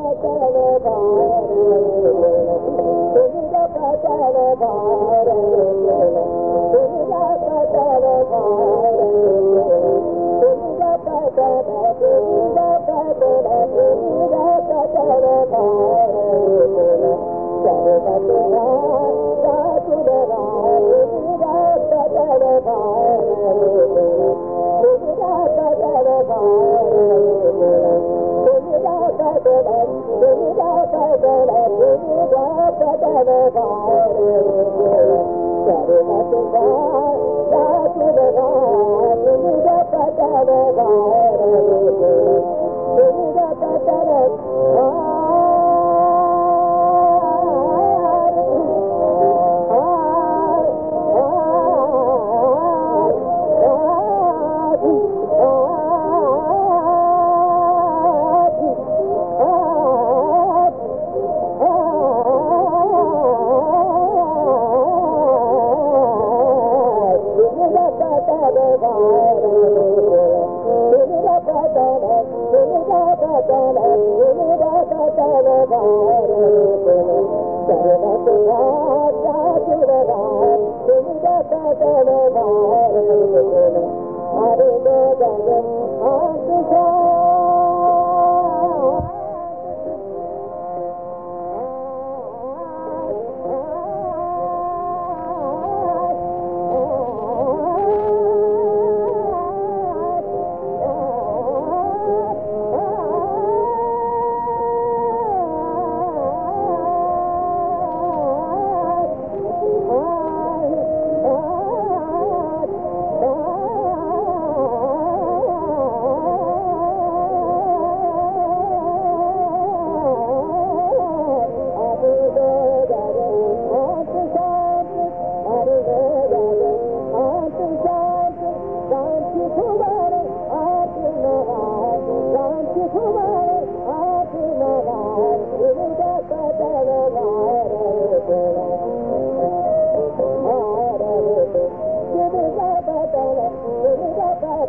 توهان توهان ٻار पदार Hare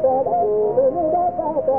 पातंदा पात